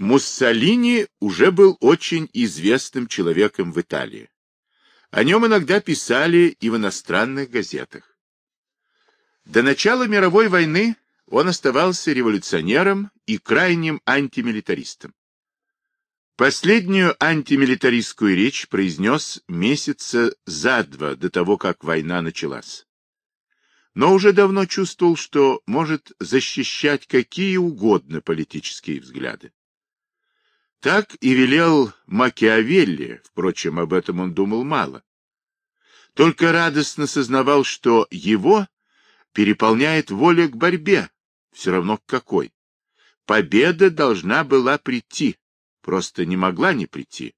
Муссолини уже был очень известным человеком в Италии. О нем иногда писали и в иностранных газетах. До начала мировой войны он оставался революционером и крайним антимилитаристом. Последнюю антимилитаристскую речь произнес месяца за два до того, как война началась. Но уже давно чувствовал, что может защищать какие угодно политические взгляды. Так и велел Макиавелли, впрочем, об этом он думал мало. Только радостно сознавал, что его переполняет воля к борьбе, все равно к какой. Победа должна была прийти, просто не могла не прийти.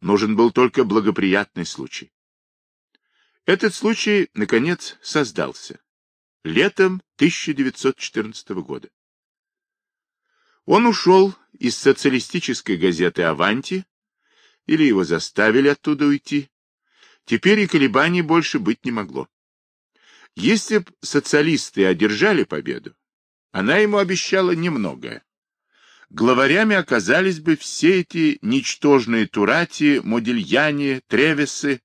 Нужен был только благоприятный случай. Этот случай, наконец, создался. Летом 1914 года. Он ушел из социалистической газеты «Аванти», или его заставили оттуда уйти. Теперь и колебаний больше быть не могло. Если б социалисты одержали победу, она ему обещала немногое. Главарями оказались бы все эти ничтожные Турати, Модильяне, Тревесы,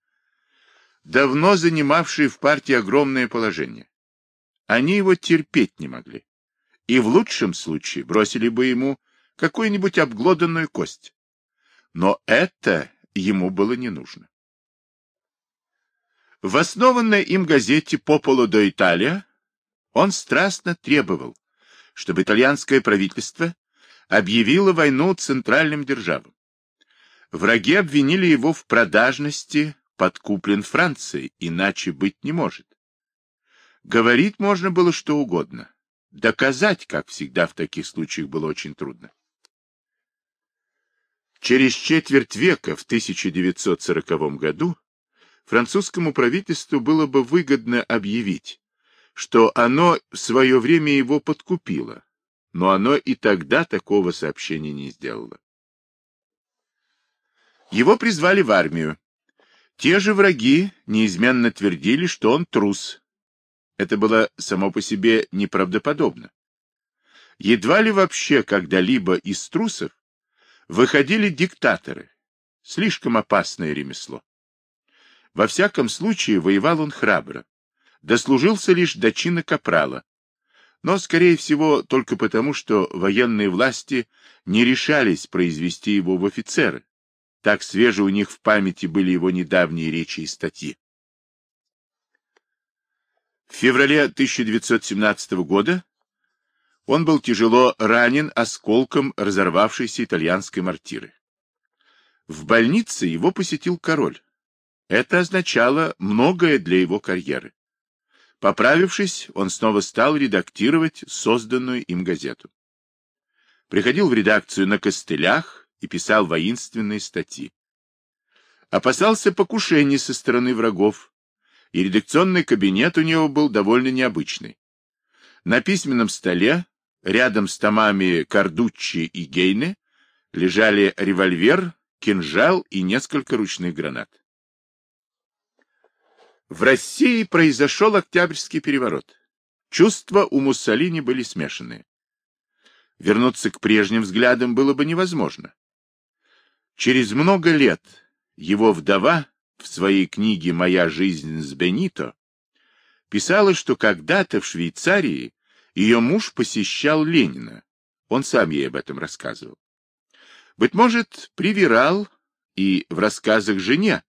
давно занимавшие в партии огромное положение. Они его терпеть не могли и в лучшем случае бросили бы ему какую-нибудь обглоданную кость. Но это ему было не нужно. В основанной им газете «Пополо до Италия» он страстно требовал, чтобы итальянское правительство объявило войну центральным державам. Враги обвинили его в продажности, подкуплен Францией, иначе быть не может. Говорить можно было что угодно. Доказать, как всегда в таких случаях, было очень трудно. Через четверть века, в 1940 году, французскому правительству было бы выгодно объявить, что оно в свое время его подкупило, но оно и тогда такого сообщения не сделало. Его призвали в армию. Те же враги неизменно твердили, что он трус, это было само по себе неправдоподобно. Едва ли вообще когда-либо из трусов выходили диктаторы. Слишком опасное ремесло. Во всяком случае, воевал он храбро. Дослужился лишь до чина капрала. Но, скорее всего, только потому, что военные власти не решались произвести его в офицеры. Так свежи у них в памяти были его недавние речи и статьи. В феврале 1917 года он был тяжело ранен осколком разорвавшейся итальянской мортиры. В больнице его посетил король. Это означало многое для его карьеры. Поправившись, он снова стал редактировать созданную им газету. Приходил в редакцию на костылях и писал воинственные статьи. Опасался покушений со стороны врагов, и редакционный кабинет у него был довольно необычный. На письменном столе, рядом с томами Кардуччи и Гейне, лежали револьвер, кинжал и несколько ручных гранат. В России произошел Октябрьский переворот. Чувства у Муссолини были смешанные. Вернуться к прежним взглядам было бы невозможно. Через много лет его вдова, в своей книге «Моя жизнь с Бенито» писала, что когда-то в Швейцарии ее муж посещал Ленина. Он сам ей об этом рассказывал. Быть может, привирал и в рассказах жене.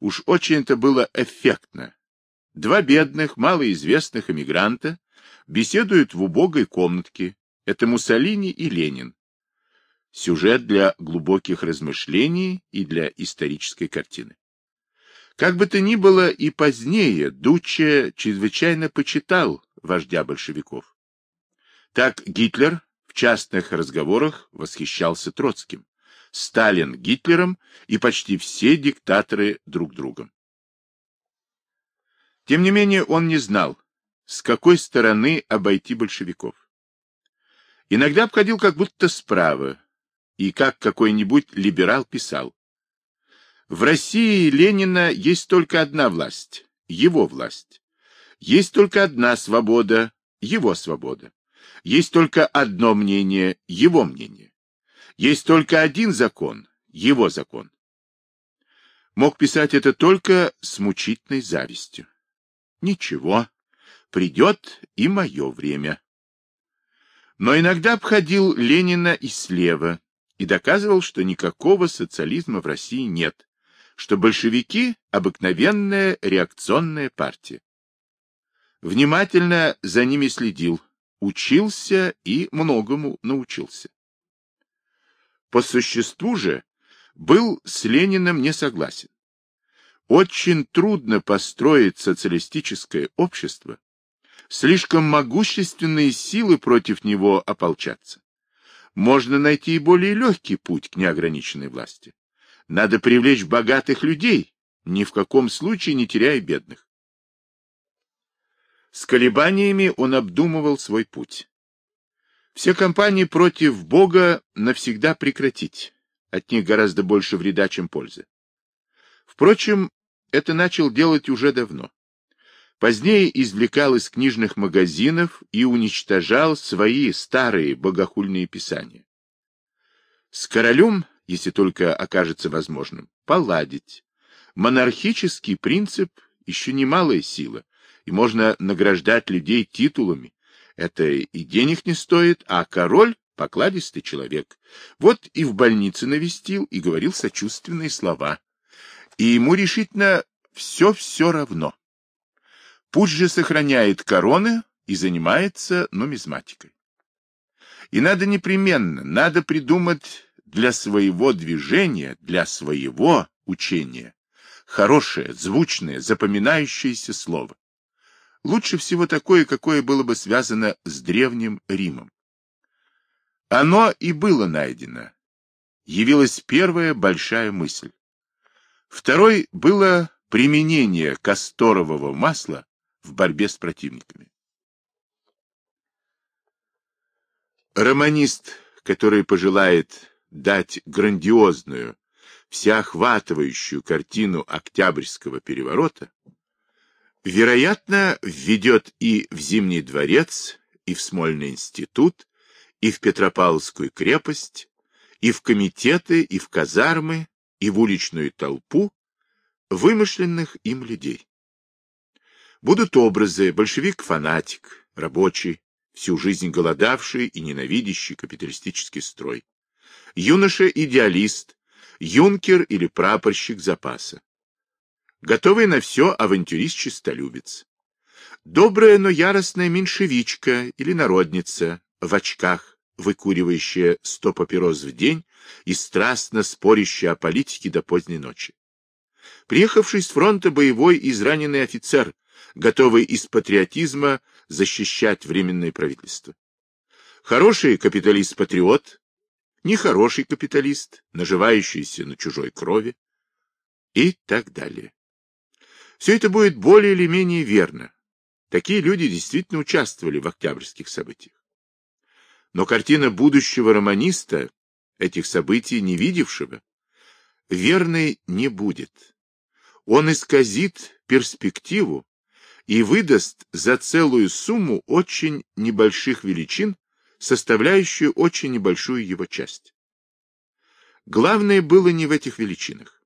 Уж очень это было эффектно. Два бедных, малоизвестных эмигранта беседуют в убогой комнатке. Это Муссолини и Ленин. Сюжет для глубоких размышлений и для исторической картины. Как бы то ни было, и позднее Дучче чрезвычайно почитал вождя большевиков. Так Гитлер в частных разговорах восхищался Троцким, Сталин Гитлером и почти все диктаторы друг другом. Тем не менее он не знал, с какой стороны обойти большевиков. Иногда обходил как будто справа, и как какой-нибудь либерал писал, в России Ленина есть только одна власть, его власть. Есть только одна свобода, его свобода. Есть только одно мнение, его мнение. Есть только один закон, его закон. Мог писать это только с мучительной завистью. Ничего, придет и мое время. Но иногда обходил Ленина и слева и доказывал, что никакого социализма в России нет, что большевики – обыкновенная реакционная партия. Внимательно за ними следил, учился и многому научился. По существу же был с Лениным не согласен. Очень трудно построить социалистическое общество, слишком могущественные силы против него ополчаться. Можно найти и более легкий путь к неограниченной власти. Надо привлечь богатых людей, ни в каком случае не теряя бедных. С колебаниями он обдумывал свой путь. Все кампании против Бога навсегда прекратить. От них гораздо больше вреда, чем пользы. Впрочем, это начал делать уже давно. Позднее извлекал из книжных магазинов и уничтожал свои старые богохульные писания. С королем, если только окажется возможным, поладить. Монархический принцип еще немалая сила, и можно награждать людей титулами. Это и денег не стоит, а король — покладистый человек. Вот и в больнице навестил и говорил сочувственные слова. И ему решительно все-все равно. Пусть же сохраняет короны и занимается нумизматикой. И надо непременно, надо придумать для своего движения, для своего учения хорошее, звучное, запоминающееся слово. Лучше всего такое, какое было бы связано с Древним Римом. Оно и было найдено. Явилась первая большая мысль. Второй было применение касторового масла в борьбе с противниками. Романист, который пожелает дать грандиозную, всеохватывающую картину Октябрьского переворота, вероятно, введет и в Зимний дворец, и в Смольный институт, и в Петропавловскую крепость, и в комитеты, и в казармы, и в уличную толпу вымышленных им людей. Будут образы большевик-фанатик, рабочий, всю жизнь голодавший и ненавидящий капиталистический строй, юноша-идеалист, юнкер или прапорщик запаса, готовый на все авантюрист-чистолюбец, добрая, но яростная меньшевичка или народница в очках, выкуривающая сто папирос в день и страстно спорящая о политике до поздней ночи. Приехавший с фронта боевой израненный офицер, готовый из патриотизма защищать Временное правительство. Хороший капиталист-патриот, нехороший капиталист, наживающийся на чужой крови и так далее. Все это будет более или менее верно. Такие люди действительно участвовали в октябрьских событиях. Но картина будущего романиста, этих событий не видевшего, верной не будет. Он исказит перспективу и выдаст за целую сумму очень небольших величин, составляющую очень небольшую его часть. Главное было не в этих величинах.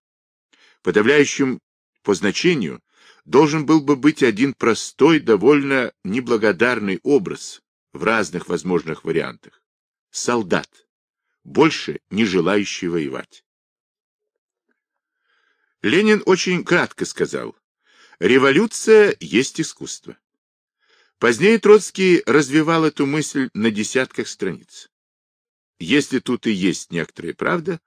Подавляющим по значению должен был бы быть один простой, довольно неблагодарный образ в разных возможных вариантах. Солдат, больше не желающий воевать. Ленин очень кратко сказал, революция есть искусство. Позднее Троцкий развивал эту мысль на десятках страниц. Если тут и есть некоторая правда,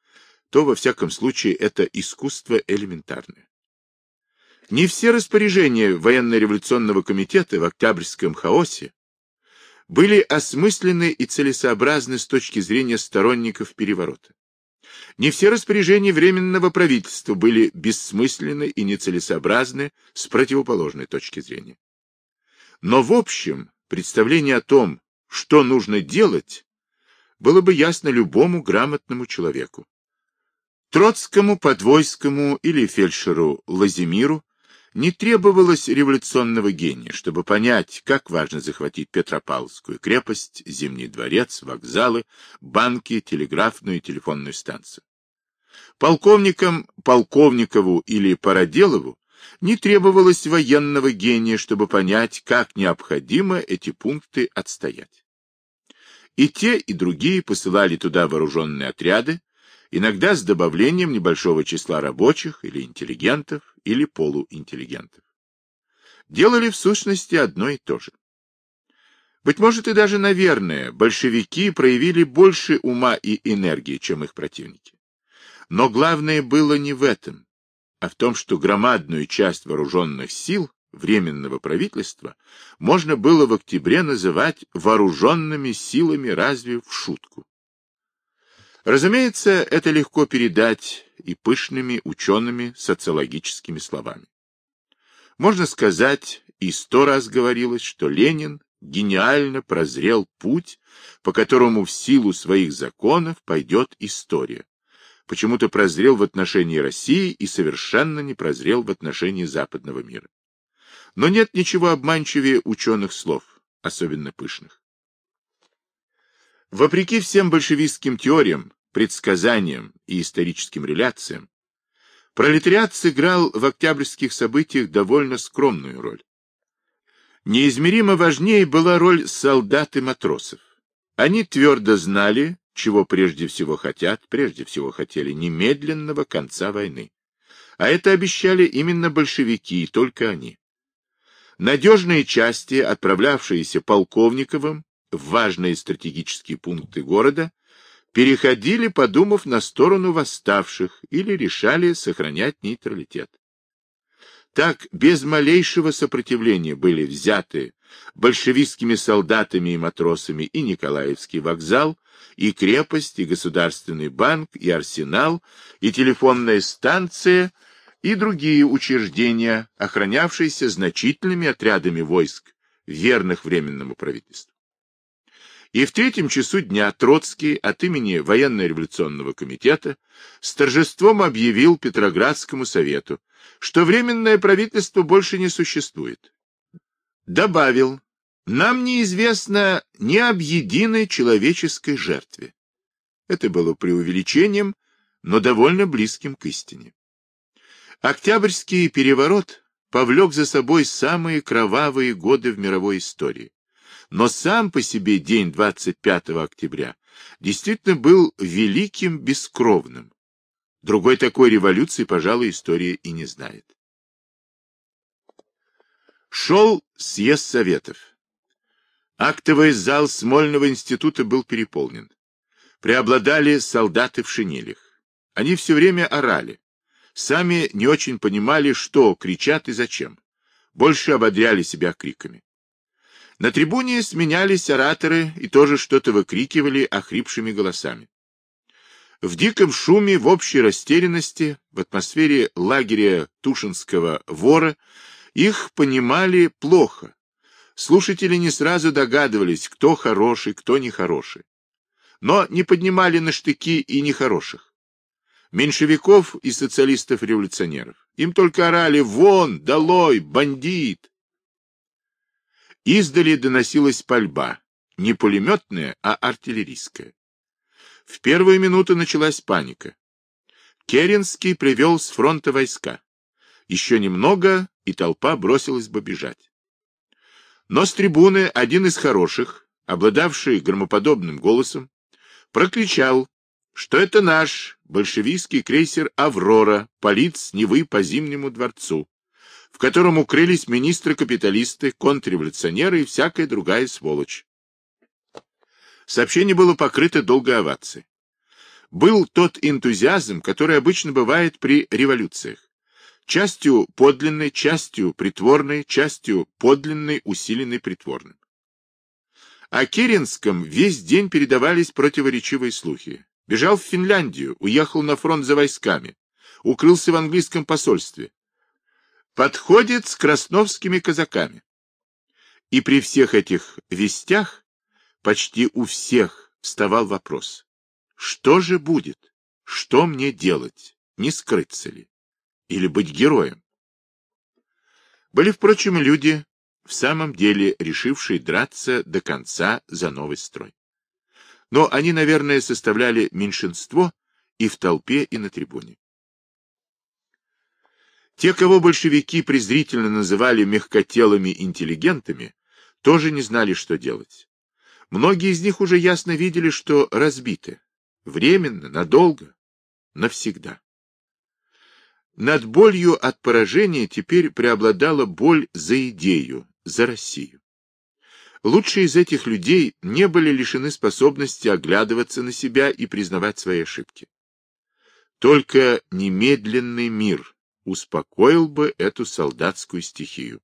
то во всяком случае это искусство элементарное. Не все распоряжения военно-революционного комитета в октябрьском хаосе были осмысленны и целесообразны с точки зрения сторонников переворота. Не все распоряжения Временного правительства были бессмысленны и нецелесообразны с противоположной точки зрения. Но в общем, представление о том, что нужно делать, было бы ясно любому грамотному человеку. Троцкому, Подвойскому или фельдшеру Лазимиру Не требовалось революционного гения, чтобы понять, как важно захватить Петропавловскую крепость, Зимний дворец, вокзалы, банки, телеграфную и телефонную станцию. Полковникам Полковникову или Параделову не требовалось военного гения, чтобы понять, как необходимо эти пункты отстоять. И те, и другие посылали туда вооруженные отряды, иногда с добавлением небольшого числа рабочих или интеллигентов, или полуинтеллигентов. Делали в сущности одно и то же. Быть может и даже, наверное, большевики проявили больше ума и энергии, чем их противники. Но главное было не в этом, а в том, что громадную часть вооруженных сил Временного правительства можно было в октябре называть вооруженными силами разве в шутку. Разумеется, это легко передать и пышными учеными социологическими словами. Можно сказать, и сто раз говорилось, что Ленин гениально прозрел путь, по которому в силу своих законов пойдет история. Почему-то прозрел в отношении России и совершенно не прозрел в отношении западного мира. Но нет ничего обманчивее ученых слов, особенно пышных. Вопреки всем большевистским теориям, предсказаниям и историческим реляциям, пролетариат сыграл в октябрьских событиях довольно скромную роль. Неизмеримо важнее была роль солдат и матросов. Они твердо знали, чего прежде всего хотят, прежде всего хотели немедленного конца войны. А это обещали именно большевики, и только они. Надежные части, отправлявшиеся Полковниковым, в важные стратегические пункты города, переходили, подумав на сторону восставших, или решали сохранять нейтралитет. Так, без малейшего сопротивления были взяты большевистскими солдатами и матросами и Николаевский вокзал, и крепость, и Государственный банк, и арсенал, и телефонная станция, и другие учреждения, охранявшиеся значительными отрядами войск, верных Временному правительству. И в третьем часу дня Троцкий от имени Военно-революционного комитета с торжеством объявил Петроградскому совету, что Временное правительство больше не существует. Добавил, нам неизвестно ни об единой человеческой жертве. Это было преувеличением, но довольно близким к истине. Октябрьский переворот повлек за собой самые кровавые годы в мировой истории. Но сам по себе день 25 октября действительно был великим бескровным. Другой такой революции, пожалуй, история и не знает. Шел съезд Советов. Актовый зал Смольного института был переполнен. Преобладали солдаты в шинелях. Они все время орали. Сами не очень понимали, что кричат и зачем. Больше ободряли себя криками. На трибуне сменялись ораторы и тоже что-то выкрикивали охрипшими голосами. В диком шуме, в общей растерянности, в атмосфере лагеря Тушинского вора, их понимали плохо. Слушатели не сразу догадывались, кто хороший, кто нехороший. Но не поднимали на штыки и нехороших. Меньшевиков и социалистов-революционеров. Им только орали «Вон! Долой! Бандит!» Издали доносилась пальба, не пулеметная, а артиллерийская. В первые минуты началась паника. Керенский привел с фронта войска. Еще немного, и толпа бросилась бы бежать. Но с трибуны один из хороших, обладавший громоподобным голосом, прокричал, что это наш большевистский крейсер «Аврора» палит с Невы по Зимнему дворцу в котором укрылись министры-капиталисты, контрреволюционеры и всякая другая сволочь. Сообщение было покрыто долгой овацией. Был тот энтузиазм, который обычно бывает при революциях. Частью подлинной, частью притворной, частью подлинной, усиленной притворным. О Керенском весь день передавались противоречивые слухи. Бежал в Финляндию, уехал на фронт за войсками, укрылся в английском посольстве, подходит с красновскими казаками. И при всех этих вестях почти у всех вставал вопрос. Что же будет? Что мне делать? Не скрыться ли? Или быть героем? Были, впрочем, люди, в самом деле решившие драться до конца за новый строй. Но они, наверное, составляли меньшинство и в толпе, и на трибуне. Те, кого большевики презрительно называли мягкотелыми интеллигентами, тоже не знали, что делать. Многие из них уже ясно видели, что разбиты. Временно, надолго, навсегда. Над болью от поражения теперь преобладала боль за идею, за Россию. Лучшие из этих людей не были лишены способности оглядываться на себя и признавать свои ошибки. Только немедленный мир успокоил бы эту солдатскую стихию.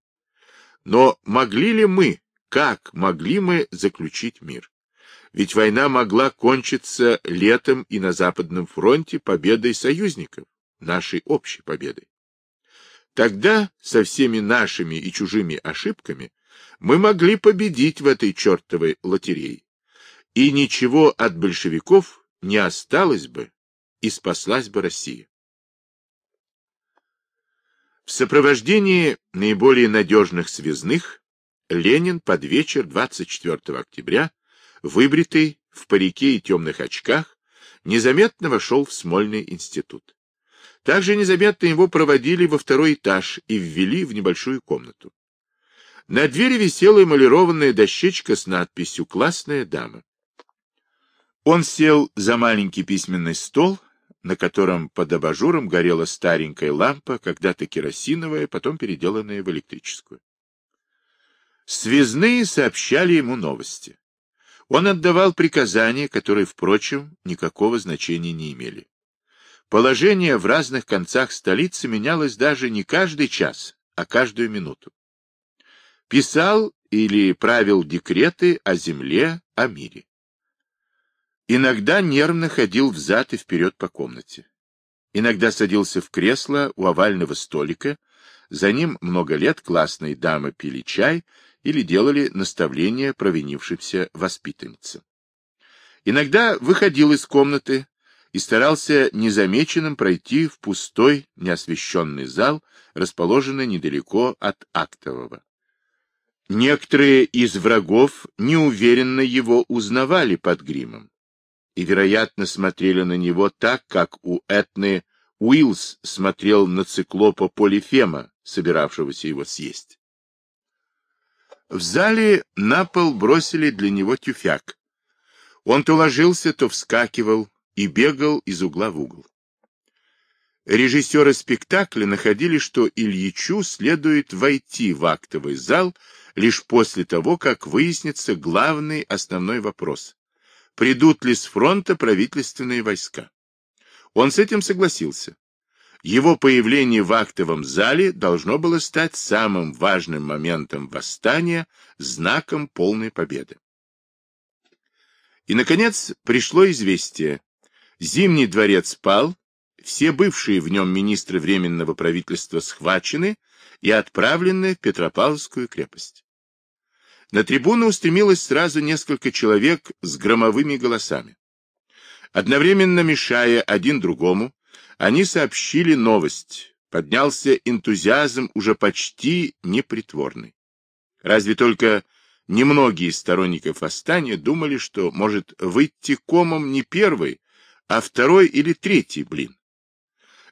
Но могли ли мы, как могли мы заключить мир? Ведь война могла кончиться летом и на Западном фронте победой союзников, нашей общей победой. Тогда со всеми нашими и чужими ошибками мы могли победить в этой чертовой лотерее. И ничего от большевиков не осталось бы, и спаслась бы Россия. В сопровождении наиболее надежных связных Ленин под вечер 24 октября, выбритый, в парике и темных очках, незаметно вошел в Смольный институт. Также незаметно его проводили во второй этаж и ввели в небольшую комнату. На двери висела эмалированная дощечка с надписью «Классная дама». Он сел за маленький письменный стол, на котором под абажуром горела старенькая лампа, когда-то керосиновая, потом переделанная в электрическую. Связные сообщали ему новости. Он отдавал приказания, которые, впрочем, никакого значения не имели. Положение в разных концах столицы менялось даже не каждый час, а каждую минуту. Писал или правил декреты о земле, о мире. Иногда нервно ходил взад и вперед по комнате. Иногда садился в кресло у овального столика, за ним много лет классные дамы пили чай или делали наставления провинившимся воспитанницам. Иногда выходил из комнаты и старался незамеченным пройти в пустой, неосвещенный зал, расположенный недалеко от актового. Некоторые из врагов неуверенно его узнавали под гримом и, вероятно, смотрели на него так, как у Этны Уиллс смотрел на циклопа Полифема, собиравшегося его съесть. В зале на пол бросили для него тюфяк. Он то ложился, то вскакивал и бегал из угла в угол. Режиссеры спектакля находили, что Ильичу следует войти в актовый зал лишь после того, как выяснится главный основной вопрос. Придут ли с фронта правительственные войска? Он с этим согласился. Его появление в актовом зале должно было стать самым важным моментом восстания, знаком полной победы. И, наконец, пришло известие. Зимний дворец пал, все бывшие в нем министры Временного правительства схвачены и отправлены в Петропавловскую крепость. На трибуну устремилось сразу несколько человек с громовыми голосами. Одновременно мешая один другому, они сообщили новость. Поднялся энтузиазм уже почти непритворный. Разве только немногие сторонников восстания думали, что может выйти комом не первый, а второй или третий блин.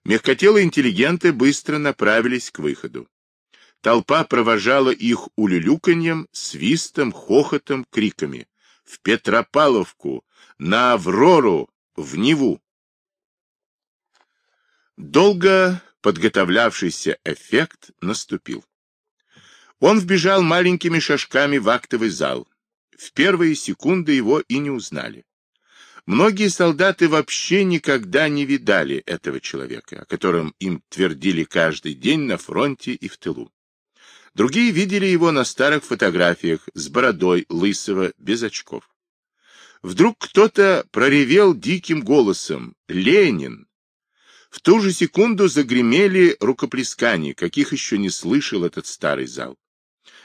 Мягкотелые интеллигенты быстро направились к выходу. Толпа провожала их улюлюканьем, свистом, хохотом, криками. В Петропавловку, на Аврору, в Неву. Долго подготовлявшийся эффект наступил. Он вбежал маленькими шажками в актовый зал. В первые секунды его и не узнали. Многие солдаты вообще никогда не видали этого человека, о котором им твердили каждый день на фронте и в тылу. Другие видели его на старых фотографиях с бородой, лысого, без очков. Вдруг кто-то проревел диким голосом «Ленин!». В ту же секунду загремели рукоплескания, каких еще не слышал этот старый зал.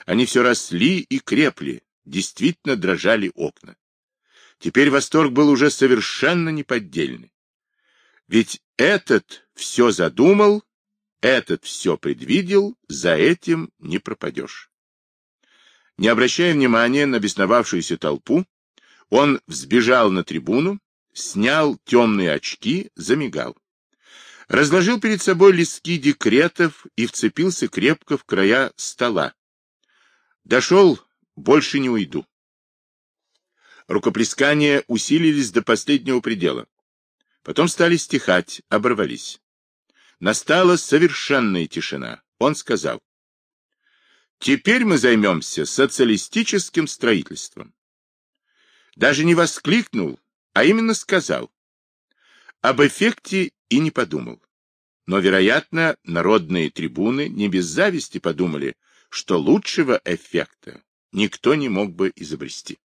Они все росли и крепли, действительно дрожали окна. Теперь восторг был уже совершенно неподдельный. Ведь этот все задумал, этот все предвидел, за этим не пропадешь. Не обращая внимания на бесновавшуюся толпу, он взбежал на трибуну, снял темные очки, замигал. Разложил перед собой листки декретов и вцепился крепко в края стола. Дошел, больше не уйду. Рукоплескания усилились до последнего предела. Потом стали стихать, оборвались. Настала совершенная тишина. Он сказал, «Теперь мы займемся социалистическим строительством». Даже не воскликнул, а именно сказал. Об эффекте и не подумал. Но, вероятно, народные трибуны не без зависти подумали, что лучшего эффекта никто не мог бы изобрести.